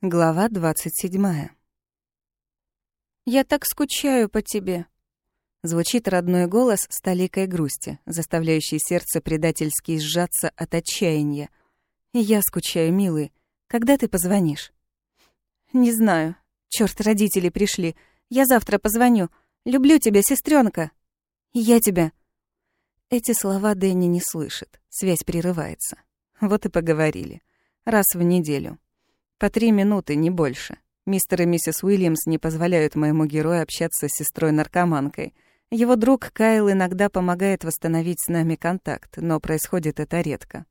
Глава 27. «Я так скучаю по тебе», — звучит родной голос с толикой грусти, заставляющий сердце предательски сжаться от отчаяния. «И я скучаю, милый. Когда ты позвонишь?» «Не знаю. Чёрт, родители пришли. Я завтра позвоню. Люблю тебя, сестренка. Я тебя». Эти слова Дэнни не слышит. Связь прерывается. Вот и поговорили. Раз в неделю. По три минуты, не больше. Мистер и миссис Уильямс не позволяют моему герою общаться с сестрой-наркоманкой. Его друг Кайл иногда помогает восстановить с нами контакт, но происходит это редко.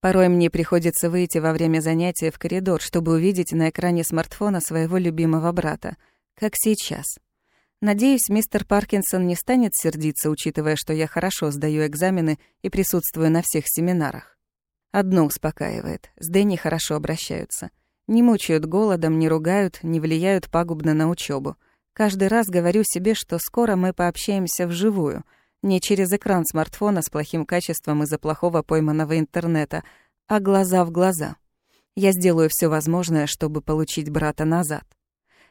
Порой мне приходится выйти во время занятия в коридор, чтобы увидеть на экране смартфона своего любимого брата, как сейчас. Надеюсь, мистер Паркинсон не станет сердиться, учитывая, что я хорошо сдаю экзамены и присутствую на всех семинарах. Одно успокаивает. С Дэнни хорошо обращаются. Не мучают голодом, не ругают, не влияют пагубно на учебу. Каждый раз говорю себе, что скоро мы пообщаемся вживую, не через экран смартфона с плохим качеством из-за плохого пойманного интернета, а глаза в глаза. Я сделаю все возможное, чтобы получить брата назад.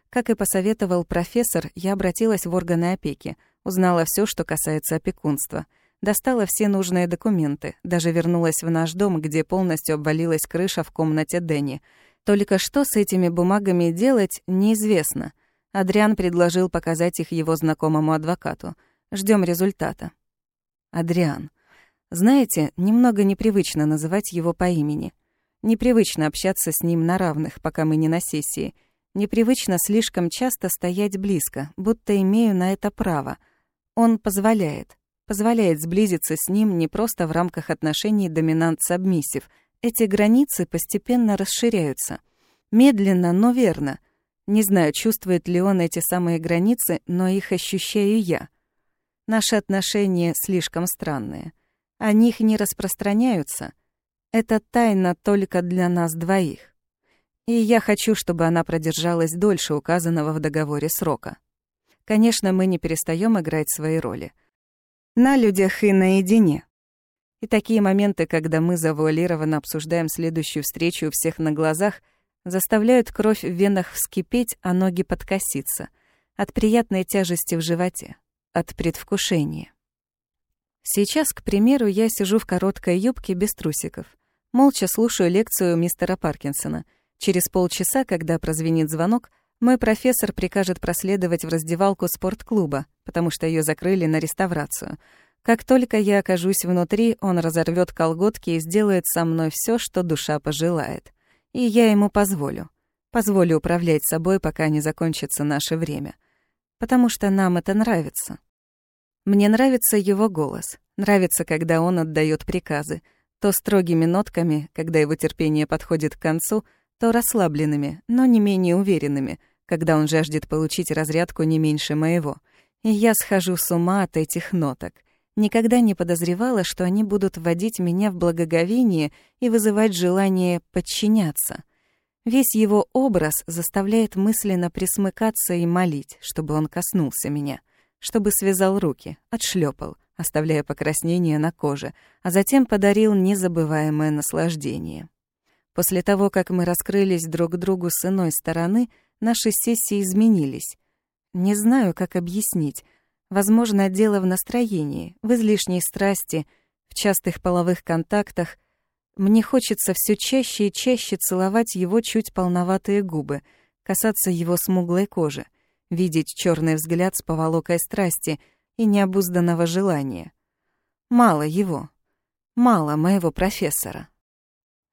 Как и посоветовал профессор, я обратилась в органы опеки, узнала все, что касается опекунства — Достала все нужные документы, даже вернулась в наш дом, где полностью обвалилась крыша в комнате Дэнни. Только что с этими бумагами делать, неизвестно. Адриан предложил показать их его знакомому адвокату. Ждем результата. Адриан. Знаете, немного непривычно называть его по имени. Непривычно общаться с ним на равных, пока мы не на сессии. Непривычно слишком часто стоять близко, будто имею на это право. Он позволяет позволяет сблизиться с ним не просто в рамках отношений доминант-сабмиссив. Эти границы постепенно расширяются. Медленно, но верно. Не знаю, чувствует ли он эти самые границы, но их ощущаю я. Наши отношения слишком странные. О них не распространяются. Это тайна только для нас двоих. И я хочу, чтобы она продержалась дольше указанного в договоре срока. Конечно, мы не перестаем играть свои роли — на людях и наедине. И такие моменты, когда мы завуалированно обсуждаем следующую встречу у всех на глазах, заставляют кровь в венах вскипеть, а ноги подкоситься. От приятной тяжести в животе. От предвкушения. Сейчас, к примеру, я сижу в короткой юбке без трусиков. Молча слушаю лекцию мистера Паркинсона. Через полчаса, когда прозвенит звонок, мой профессор прикажет проследовать в раздевалку спортклуба, потому что ее закрыли на реставрацию. Как только я окажусь внутри, он разорвет колготки и сделает со мной все, что душа пожелает. И я ему позволю. Позволю управлять собой, пока не закончится наше время. Потому что нам это нравится. Мне нравится его голос. Нравится, когда он отдает приказы. То строгими нотками, когда его терпение подходит к концу — то расслабленными, но не менее уверенными, когда он жаждет получить разрядку не меньше моего. И я схожу с ума от этих ноток. Никогда не подозревала, что они будут вводить меня в благоговение и вызывать желание подчиняться. Весь его образ заставляет мысленно присмыкаться и молить, чтобы он коснулся меня, чтобы связал руки, отшлепал, оставляя покраснение на коже, а затем подарил незабываемое наслаждение. После того, как мы раскрылись друг другу с иной стороны, наши сессии изменились. Не знаю, как объяснить. Возможно, дело в настроении, в излишней страсти, в частых половых контактах. Мне хочется все чаще и чаще целовать его чуть полноватые губы, касаться его смуглой кожи, видеть черный взгляд с поволокой страсти и необузданного желания. Мало его. Мало моего профессора.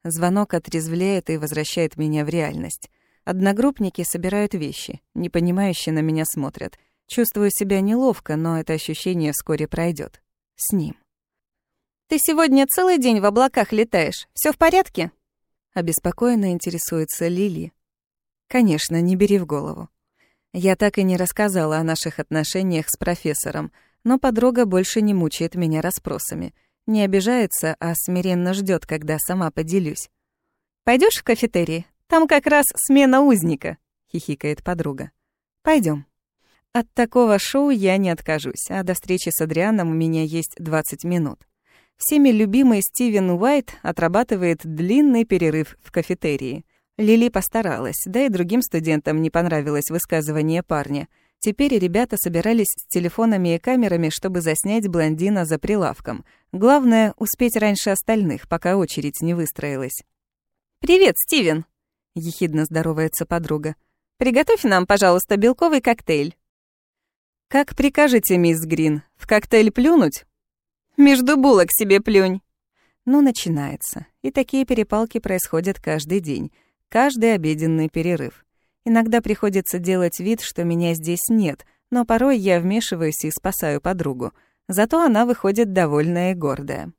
Звонок отрезвляет и возвращает меня в реальность. Одногруппники собирают вещи, непонимающе на меня смотрят. Чувствую себя неловко, но это ощущение вскоре пройдет. С ним. «Ты сегодня целый день в облаках летаешь. Все в порядке?» Обеспокоенно интересуется Лили. «Конечно, не бери в голову. Я так и не рассказала о наших отношениях с профессором, но подруга больше не мучает меня расспросами. Не обижается, а смиренно ждет, когда сама поделюсь. Пойдешь в кафетерий? Там как раз смена узника», — хихикает подруга. Пойдем. От такого шоу я не откажусь, а до встречи с Адрианом у меня есть 20 минут. Всеми любимый Стивен Уайт отрабатывает длинный перерыв в кафетерии. Лили постаралась, да и другим студентам не понравилось высказывание парня. Теперь ребята собирались с телефонами и камерами, чтобы заснять блондина за прилавком. Главное — успеть раньше остальных, пока очередь не выстроилась. «Привет, Стивен!» — ехидно здоровается подруга. «Приготовь нам, пожалуйста, белковый коктейль». «Как прикажете, мисс Грин, в коктейль плюнуть?» «Между булок себе плюнь». Ну, начинается. И такие перепалки происходят каждый день каждый обеденный перерыв. Иногда приходится делать вид, что меня здесь нет, но порой я вмешиваюсь и спасаю подругу. Зато она выходит довольная и гордая.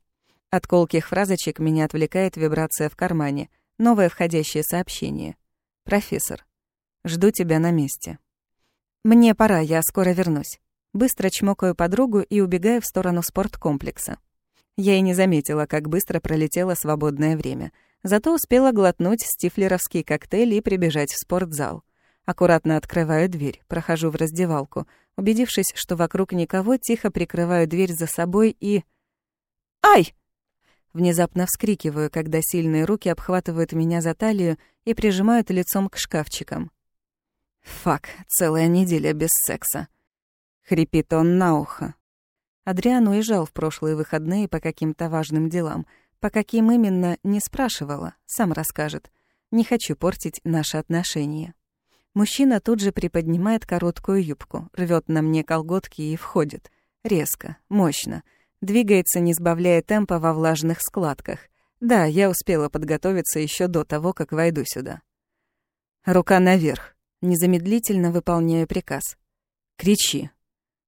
От колких фразочек меня отвлекает вибрация в кармане. Новое входящее сообщение. «Профессор, жду тебя на месте». «Мне пора, я скоро вернусь». Быстро чмокаю подругу и убегаю в сторону спорткомплекса. Я и не заметила, как быстро пролетело свободное время — Зато успела глотнуть стифлеровский коктейль и прибежать в спортзал. Аккуратно открываю дверь, прохожу в раздевалку. Убедившись, что вокруг никого, тихо прикрываю дверь за собой и... «Ай!» Внезапно вскрикиваю, когда сильные руки обхватывают меня за талию и прижимают лицом к шкафчикам. «Фак, целая неделя без секса». Хрипит он на ухо. Адриан уезжал в прошлые выходные по каким-то важным делам — по каким именно, не спрашивала, сам расскажет. Не хочу портить наши отношения. Мужчина тут же приподнимает короткую юбку, рвет на мне колготки и входит. Резко, мощно. Двигается, не сбавляя темпа во влажных складках. Да, я успела подготовиться еще до того, как войду сюда. Рука наверх. Незамедлительно выполняю приказ. Кричи.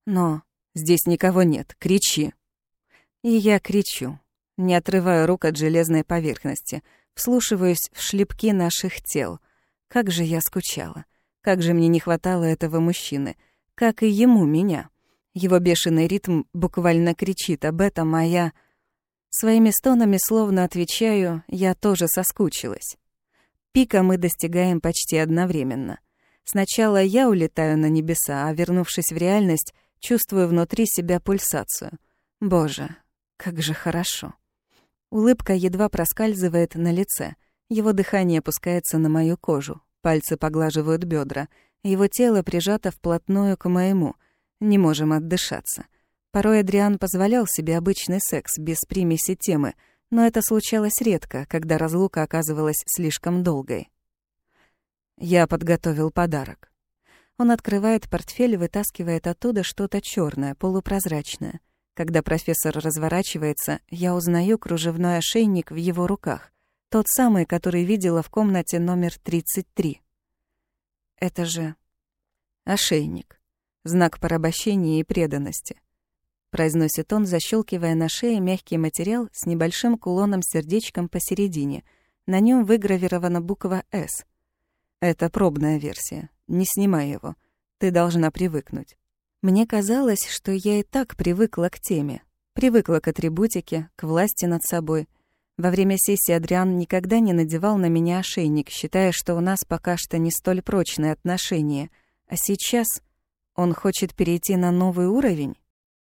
Но здесь никого нет. Кричи. И я кричу не отрывая рук от железной поверхности, вслушиваясь в шлепки наших тел. Как же я скучала. Как же мне не хватало этого мужчины. Как и ему меня. Его бешеный ритм буквально кричит об этом, а я... Своими стонами словно отвечаю, я тоже соскучилась. Пика мы достигаем почти одновременно. Сначала я улетаю на небеса, а вернувшись в реальность, чувствую внутри себя пульсацию. Боже, как же хорошо. Улыбка едва проскальзывает на лице. Его дыхание опускается на мою кожу. Пальцы поглаживают бедра. Его тело прижато вплотную к моему. Не можем отдышаться. Порой Адриан позволял себе обычный секс без примеси темы, но это случалось редко, когда разлука оказывалась слишком долгой. Я подготовил подарок. Он открывает портфель и вытаскивает оттуда что-то черное, полупрозрачное. Когда профессор разворачивается, я узнаю кружевной ошейник в его руках, тот самый, который видела в комнате номер 33. Это же ошейник, знак порабощения и преданности. Произносит он, защелкивая на шее мягкий материал с небольшим кулоном-сердечком посередине. На нем выгравирована буква «С». Это пробная версия. Не снимай его. Ты должна привыкнуть. Мне казалось, что я и так привыкла к теме. Привыкла к атрибутике, к власти над собой. Во время сессии Адриан никогда не надевал на меня ошейник, считая, что у нас пока что не столь прочные отношения. А сейчас он хочет перейти на новый уровень?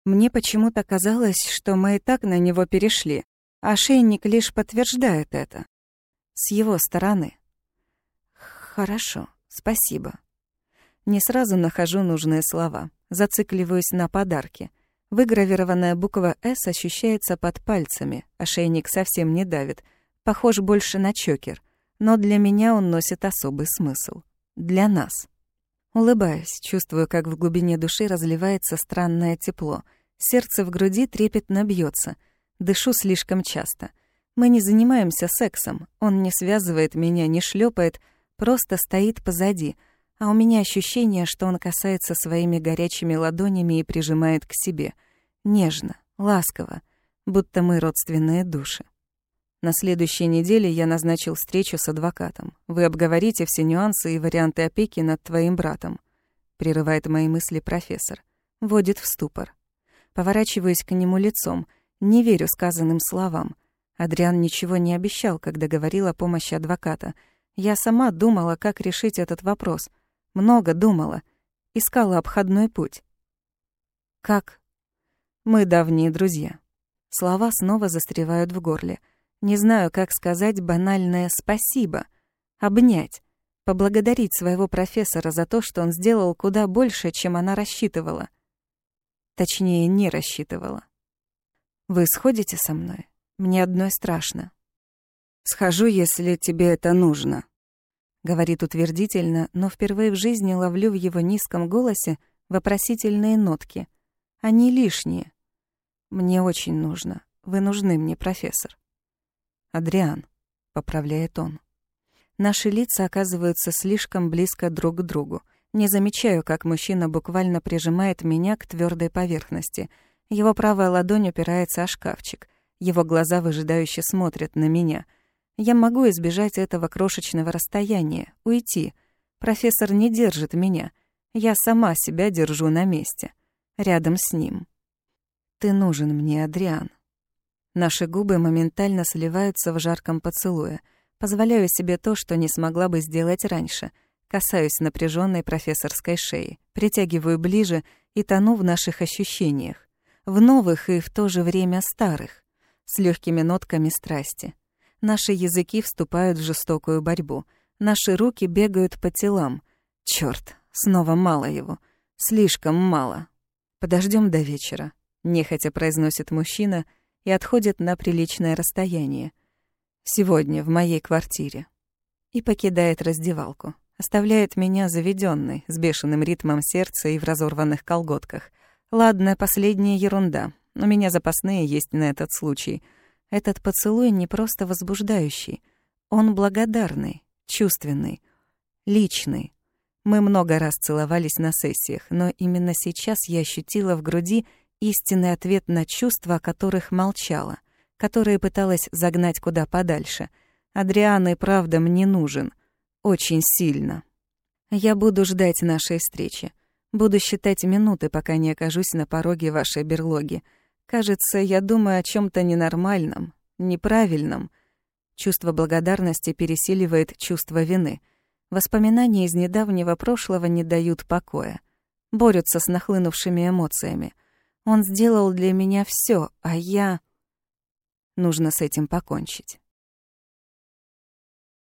Мне почему-то казалось, что мы и так на него перешли. Ошейник лишь подтверждает это. С его стороны. Хорошо, спасибо. Не сразу нахожу нужные слова. Зацикливаюсь на подарке. Выгравированная буква «С» ощущается под пальцами, ошейник совсем не давит. Похож больше на чокер. Но для меня он носит особый смысл. Для нас. Улыбаюсь, чувствую, как в глубине души разливается странное тепло. Сердце в груди трепетно бьется. Дышу слишком часто. Мы не занимаемся сексом. Он не связывает меня, не шлепает, просто стоит позади — а у меня ощущение, что он касается своими горячими ладонями и прижимает к себе. Нежно, ласково, будто мы родственные души. На следующей неделе я назначил встречу с адвокатом. Вы обговорите все нюансы и варианты опеки над твоим братом. Прерывает мои мысли профессор. Вводит в ступор. Поворачиваюсь к нему лицом. Не верю сказанным словам. Адриан ничего не обещал, когда говорил о помощи адвоката. Я сама думала, как решить этот вопрос. Много думала. Искала обходной путь. Как? Мы давние друзья. Слова снова застревают в горле. Не знаю, как сказать банальное «спасибо». обнять, поблагодарить своего профессора за то, что он сделал куда больше, чем она рассчитывала. Точнее, не рассчитывала. «Вы сходите со мной? Мне одной страшно». «Схожу, если тебе это нужно», — говорит утвердительно, но впервые в жизни ловлю в его низком голосе вопросительные нотки. Они лишние. «Мне очень нужно. Вы нужны мне, профессор». «Адриан», — поправляет он. Наши лица оказываются слишком близко друг к другу. Не замечаю, как мужчина буквально прижимает меня к твердой поверхности. Его правая ладонь упирается о шкафчик. Его глаза выжидающе смотрят на меня. Я могу избежать этого крошечного расстояния, уйти. Профессор не держит меня. Я сама себя держу на месте. Рядом с ним. Ты нужен мне, Адриан. Наши губы моментально сливаются в жарком поцелуе — Позволяю себе то, что не смогла бы сделать раньше. Касаюсь напряженной профессорской шеи, притягиваю ближе и тону в наших ощущениях. В новых и в то же время старых, с легкими нотками страсти. Наши языки вступают в жестокую борьбу. Наши руки бегают по телам. Чёрт, снова мало его. Слишком мало. Подождем до вечера. Нехотя произносит мужчина и отходит на приличное расстояние. Сегодня в моей квартире. И покидает раздевалку. Оставляет меня заведенной, с бешеным ритмом сердца и в разорванных колготках. Ладно, последняя ерунда. У меня запасные есть на этот случай. Этот поцелуй не просто возбуждающий. Он благодарный, чувственный, личный. Мы много раз целовались на сессиях, но именно сейчас я ощутила в груди истинный ответ на чувства, о которых молчала — которые пыталась загнать куда подальше. Адриан и правда мне нужен. Очень сильно. Я буду ждать нашей встречи. Буду считать минуты, пока не окажусь на пороге вашей берлоги. Кажется, я думаю о чем то ненормальном, неправильном. Чувство благодарности пересиливает чувство вины. Воспоминания из недавнего прошлого не дают покоя. Борются с нахлынувшими эмоциями. Он сделал для меня все, а я... Нужно с этим покончить.